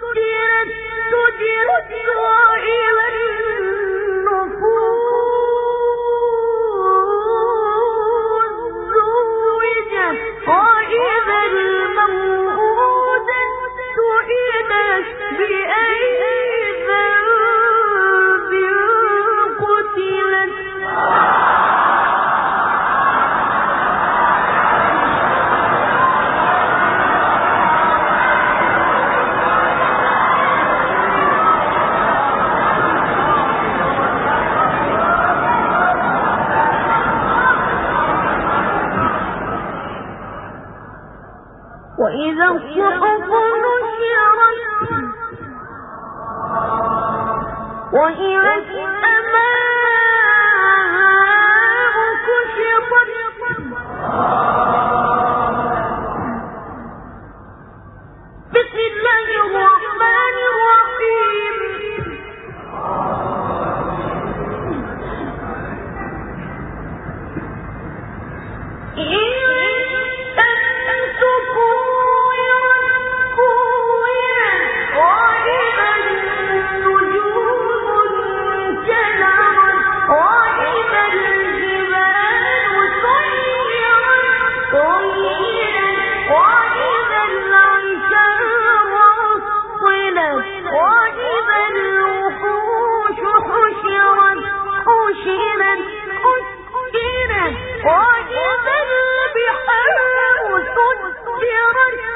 سجرت سجرت راعي والمنزل 我依然孤芳自赏，我依然。مغفرة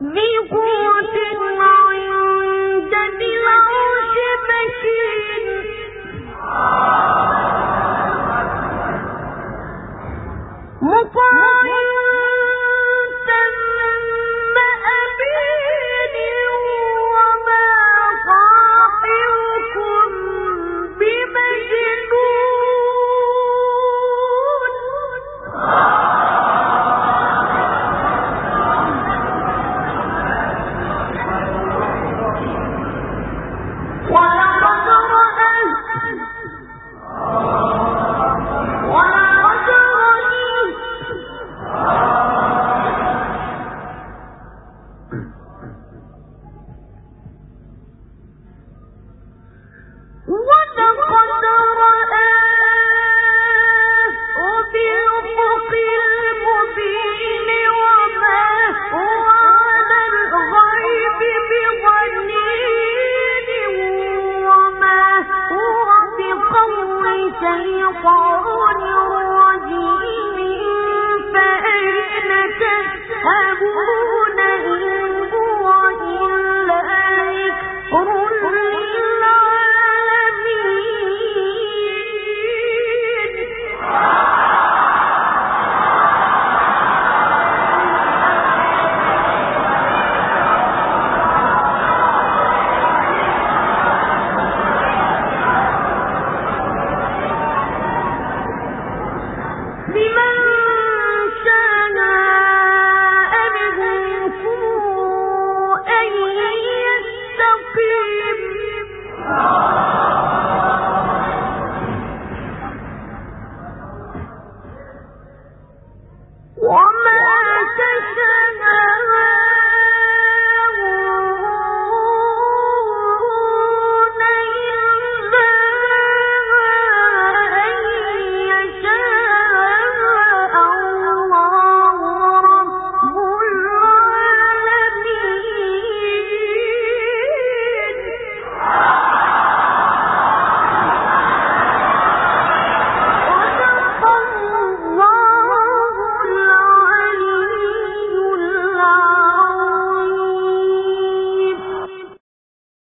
Real الشيطان الرجيم. فأين تذهبون؟